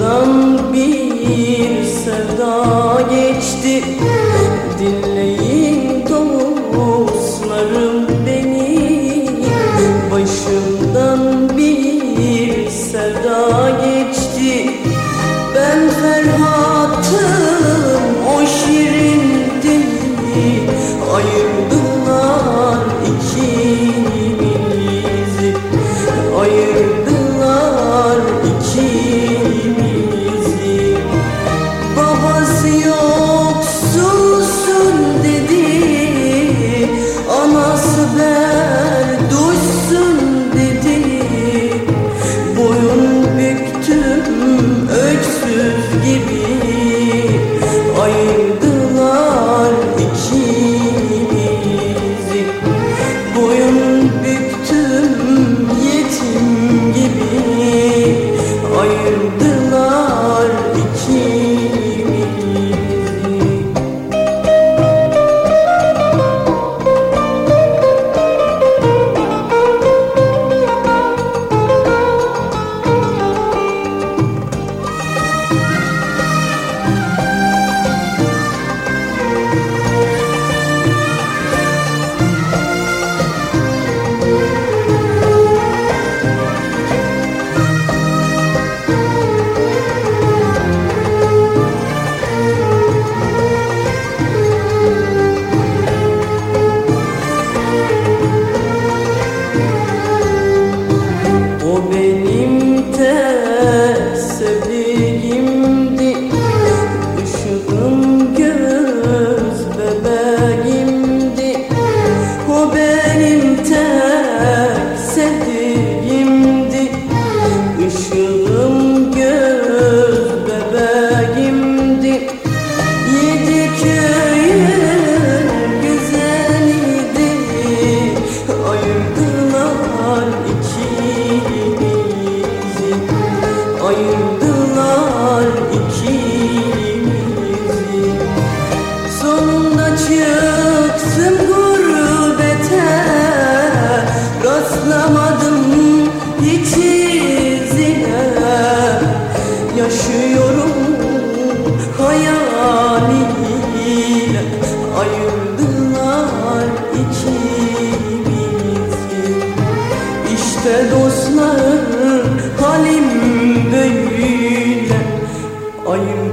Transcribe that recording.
Başımdan bir sevda geçti. Dinleyin dostlarım çıktım gurbete. Rastlamadım hiç izine Yaşıyorum hayaliyle. Ayırdılar ikimizi. İşte dostlar halim böyle. Ayırdılar